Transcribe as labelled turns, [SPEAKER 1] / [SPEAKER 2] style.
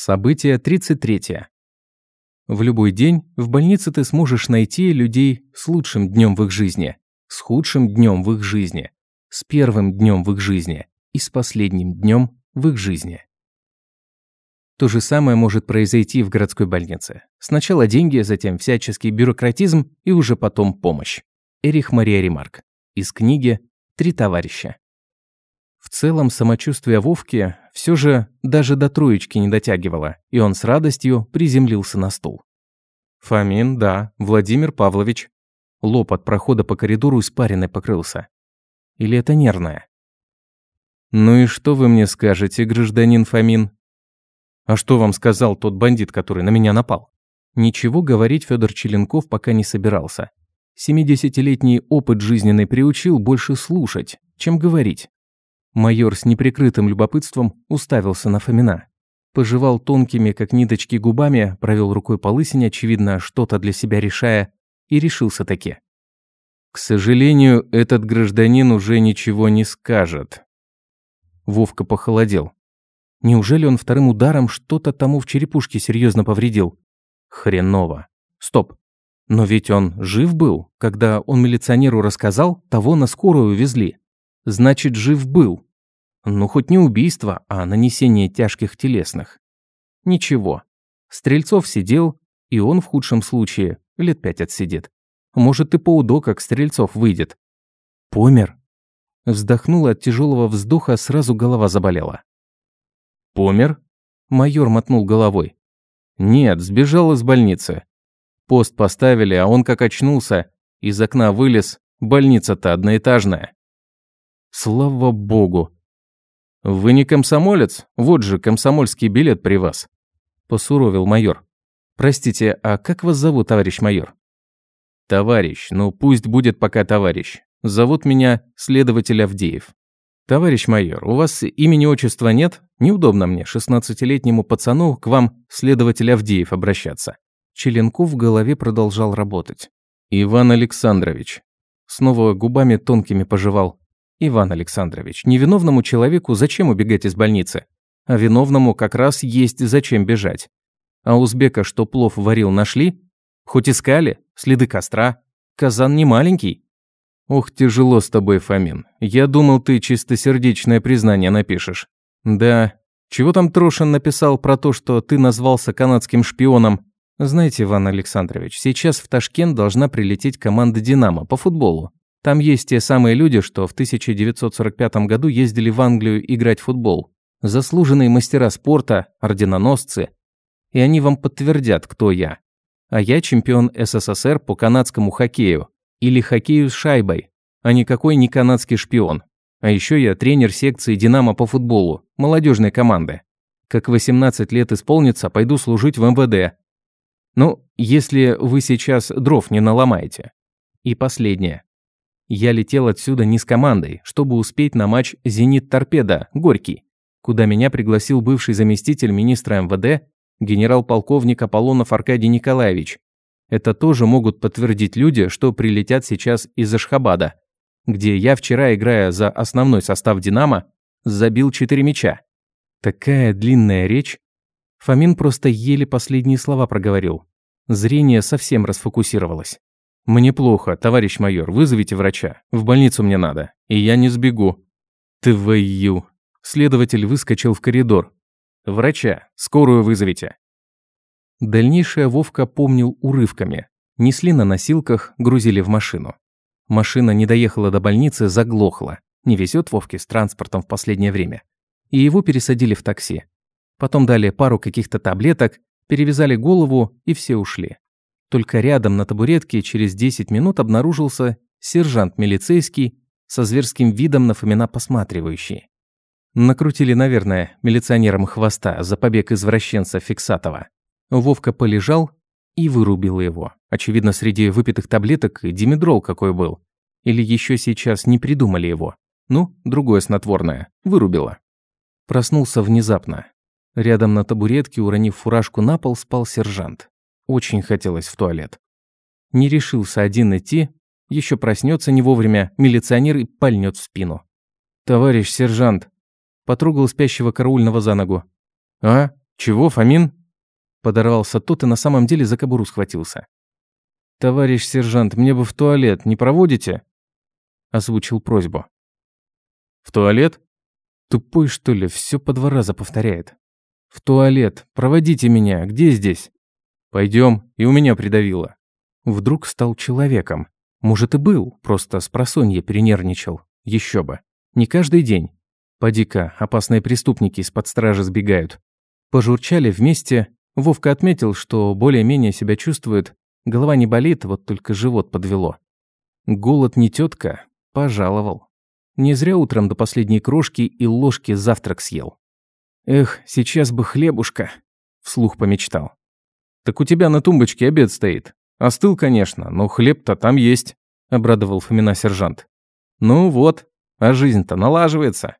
[SPEAKER 1] Событие 33. В любой день в больнице ты сможешь найти людей с лучшим днем в их жизни, с худшим днем в их жизни, с первым днем в их жизни и с последним днем в их жизни. То же самое может произойти в городской больнице. Сначала деньги, затем всяческий бюрократизм и уже потом помощь. Эрих Мария Ремарк. Из книги «Три товарища». В целом, самочувствие Вовки все же даже до троечки не дотягивало, и он с радостью приземлился на стул. «Фомин, да, Владимир Павлович». Лоб от прохода по коридору испаренной покрылся. Или это нервное? «Ну и что вы мне скажете, гражданин Фомин?» «А что вам сказал тот бандит, который на меня напал?» Ничего говорить Федор Челенков пока не собирался. Семидесятилетний опыт жизненный приучил больше слушать, чем говорить. Майор с неприкрытым любопытством уставился на Фомина. Пожевал тонкими, как ниточки, губами, провел рукой по лысине, очевидно, что-то для себя решая, и решился таки. «К сожалению, этот гражданин уже ничего не скажет». Вовка похолодел. Неужели он вторым ударом что-то тому в черепушке серьезно повредил? Хреново. Стоп. Но ведь он жив был, когда он милиционеру рассказал, того на скорую увезли. Значит, жив был. Ну, хоть не убийство, а нанесение тяжких телесных. Ничего. Стрельцов сидел, и он в худшем случае лет пять отсидит. Может, и по как Стрельцов выйдет. Помер. Вздохнула от тяжелого вздоха, сразу голова заболела. Помер? Майор мотнул головой. Нет, сбежал из больницы. Пост поставили, а он как очнулся, из окна вылез, больница-то одноэтажная. Слава богу, «Вы не комсомолец? Вот же комсомольский билет при вас», – посуровил майор. «Простите, а как вас зовут, товарищ майор?» «Товарищ, ну пусть будет пока товарищ. Зовут меня следователь Авдеев». «Товарищ майор, у вас имени-отчества нет? Неудобно мне, шестнадцатилетнему пацану, к вам, следователь Авдеев, обращаться». Челенков в голове продолжал работать. «Иван Александрович». Снова губами тонкими пожевал. Иван Александрович, невиновному человеку зачем убегать из больницы? А виновному как раз есть зачем бежать. А узбека, что плов варил, нашли? Хоть искали, следы костра. Казан не маленький. Ох, тяжело с тобой, Фомин. Я думал, ты чистосердечное признание напишешь. Да. Чего там Трошин написал про то, что ты назвался канадским шпионом? Знаете, Иван Александрович, сейчас в Ташкент должна прилететь команда «Динамо» по футболу. Там есть те самые люди, что в 1945 году ездили в Англию играть в футбол. Заслуженные мастера спорта, орденоносцы. И они вам подтвердят, кто я. А я чемпион СССР по канадскому хоккею. Или хоккею с шайбой. А никакой не канадский шпион. А еще я тренер секции «Динамо» по футболу, молодежной команды. Как 18 лет исполнится, пойду служить в МВД. Ну, если вы сейчас дров не наломаете. И последнее. Я летел отсюда не с командой, чтобы успеть на матч «Зенит-Торпедо» Горький, куда меня пригласил бывший заместитель министра МВД генерал-полковник Аполлонов Аркадий Николаевич. Это тоже могут подтвердить люди, что прилетят сейчас из Ашхабада, где я вчера, играя за основной состав «Динамо», забил четыре мяча. Такая длинная речь. Фомин просто еле последние слова проговорил. Зрение совсем расфокусировалось. «Мне плохо, товарищ майор, вызовите врача. В больницу мне надо. И я не сбегу». «Твою!» Следователь выскочил в коридор. «Врача, скорую вызовите». Дальнейшее Вовка помнил урывками. Несли на носилках, грузили в машину. Машина не доехала до больницы, заглохла. Не везет Вовке с транспортом в последнее время. И его пересадили в такси. Потом дали пару каких-то таблеток, перевязали голову, и все ушли. Только рядом на табуретке через 10 минут обнаружился сержант милицейский со зверским видом на Фомина посматривающий. Накрутили, наверное, милиционерам хвоста за побег извращенца Фиксатова. Вовка полежал и вырубил его. Очевидно, среди выпитых таблеток димедрол какой был. Или еще сейчас не придумали его. Ну, другое снотворное. Вырубило. Проснулся внезапно. Рядом на табуретке, уронив фуражку на пол, спал сержант. Очень хотелось в туалет. Не решился один идти, еще проснется не вовремя, милиционер и пальнет в спину. «Товарищ сержант!» Потрогал спящего караульного за ногу. «А? «Чего, Фомин?» Подорвался тот и на самом деле за кобуру схватился. «Товарищ сержант, мне бы в туалет, не проводите?» Озвучил просьбу. «В туалет?» Тупой, что ли, все по два раза повторяет. «В туалет, проводите меня, где здесь?» Пойдем, и у меня придавило. Вдруг стал человеком. Может и был, просто с просонья перенервничал. Еще бы. Не каждый день. Поди-ка, опасные преступники из-под стражи сбегают. Пожурчали вместе. Вовка отметил, что более-менее себя чувствует. Голова не болит, вот только живот подвело. Голод не тетка, пожаловал. Не зря утром до последней крошки и ложки завтрак съел. Эх, сейчас бы хлебушка, вслух помечтал. Так у тебя на тумбочке обед стоит. Остыл, конечно, но хлеб-то там есть, обрадовал Фомина сержант. Ну вот, а жизнь-то налаживается.